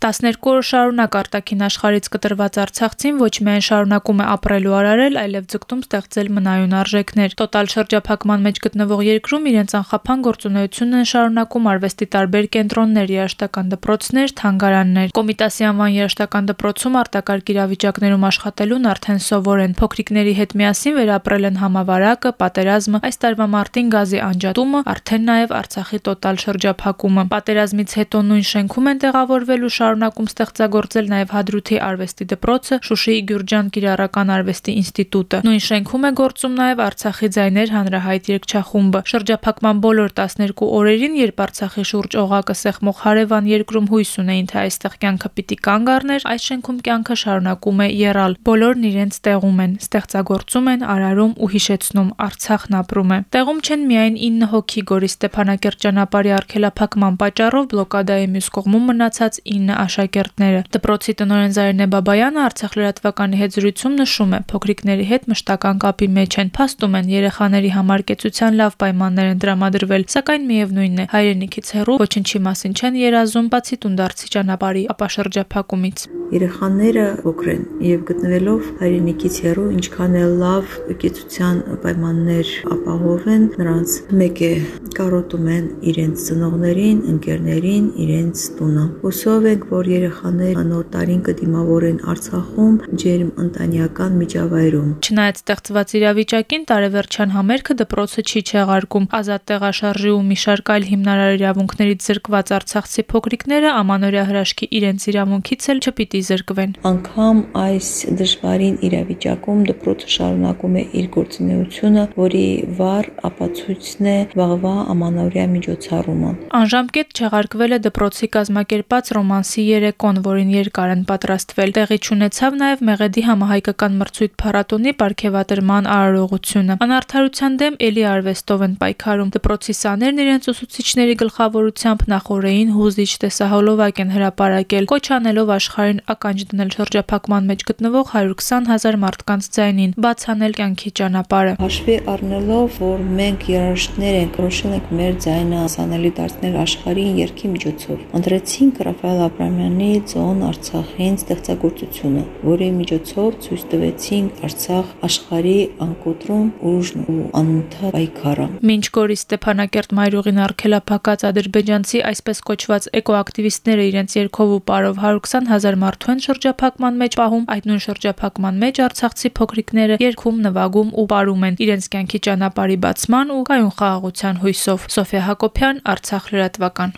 12 օր շարունակ արտաքին աշխարից կտրված Արցախցին ոչ միայն շարունակում է ապրել ու արարել, այլև ձգտում ստեղծել մնայուն արժեքներ։ Տոտալ շրջափակման մեջ գտնվող երկրում իրենց անխափան գործունեությունն են շարունակում արվեստի տարբեր կենտրոններ, երաժշտական դպրոցներ, թանգարաններ։ Կոմիտասի անվան երաժշտական դպրոցում արտակարգ իրավիճակներում աշխատելուն արդեն սովոր են։ Փոքրիկների հետ միասին վերապրել են համավարակը, պատերազմը, այս տարվա մարտին գազի անջատումը, արդեն նաև Արցախի տոտալ շրջափակումը։ Պատերազմից հետո նույն շենքում են տեղավորվելու շարունակում ստեղծագործել նաև Հադրութի արվեստի դպրոցը, Շուշիի Գյուրջան Կիրառական արվեստի ինստիտուտը։ Նույն շենքում է գործում նաև Արցախի ձայներ հանրահայտ երգչախումբը։ Շրջափակման բոլոր 12 օրերին, երբ Արցախի շուրջ օղակը սեղմող հարևան երկրում հույս ունեին, թե այստեղ կյանքը պիտի կանգ առներ, այս շենքում կյանքը շարունակում է եռալ։ Բոլորն իրենց տեղում են, ստեղծագործում են, արարում ու հիշեցնում Արցախն ապրում է։ Տեղում չեն միայն 9 հոգի Գորի Ստեփանակերտ ճանապարհի արգելափակման պատճառով բլոկադայի մյուս կողմում մնացած 9 աշակերտները։ Դպրոցի տնօրեն Զարինե Բաբայանը Արցախ լրատվականի հետ զրույցում նշում է, փոքրիկների հետ մշտական կապի մեջ են, փաստում են. երեխաների համար կեցության լավ պայմաններ են տրամադրվել, սակայն միևնույնն է, հայրենիքից հեռու ոչնչի մասին չեն երազում, բացի տունդարձի ճանապարհի ապաշրջափակումից։ Երեխաները փոքր են եւ գտնվելով հայրենիքից հեռու ինչքան է լավ կեցության պայմաններ ապահովեն, նրանց մեկ է կարոտում են իրենց ծնողներին, ընկերներին, իրենց տունը։ Հուսով ենք, որ երեխաները նոր տարին կդիմավորեն Արցախում ջերմ ընտանեկան միջավայրում։ Չնայած ստեղծված իրավիճակին տարեվերջյան համերգը դպրոցը չի չեղարկում։ Ազատ տեղաշարժի ու մի շարք այլ հիմնարար իրավունքներից զրկված արցախցի փոքրիկները ամանորյա հրաշքի իրենց իրավունքից էլ չպիտի զրկվեն։ Անկամ այս դժվարին իրավիճակում դպրոցը շարունակում է իր գործունեությունը, որի վառ ապացույցն է վաղվա ամանորյա միջոցառումը։ Անժամկետ չեղարկվել է դպրոցի կազմակերպած ռոմանսի երեկոն, որին երկար են պատրաստվել։ Տեղի ունեցավ նաև Մեղեդի համահայկական մրցույթ փառատոնի ապարքեվատրման արարողությունը։ Անարթարության դեմ ելի արվեստով են պայքարում։ Դպրոցի սաներն իրենց ուսուցիչների գլխավորությամբ նախորդային հուզիչ տեսահոլովակ են հրապարակել, կոչ անելով աշխարհին ականջ դնել շրջափակման մեջ գտնվող 120 հազար մարդկանց ձայնին, բաց անել կյանքի ճանապարհը։ Հաշվի առնելով, որ մենք երաժիշտներ ենք, որոշել ենք մեր ձայնը ասանելի դարձնել աշխարհին երկի միջոցով։ Ընտրեցինք Ռաֆայել Աբրամյանի «Ծոն Արցախին» ստեղծագործությունը, որի միջոցով ցույց տվեցինք Արցախ աշխարհի անկոտրում ուժն ու անընդհատ պայքարը։ Մինչ Գորի Ստեփանակերտ մայրուղին արգելափակած ադրբեջանցի այսպես կոչված էկոակտիվիստները իրենց երկով ու պարով 120 հազար մարդու են շրջափակման մեջ պահում, այդ նույն շրջափակման մեջ արցախցի փոքրիկները երկում, նվագում ու ապարում են իրենց կյանքի ճանապարհի բացման ու կայուն խաղաղության հույսով։ Սոֆիա Հակոբյան, Արցախ լրատվական։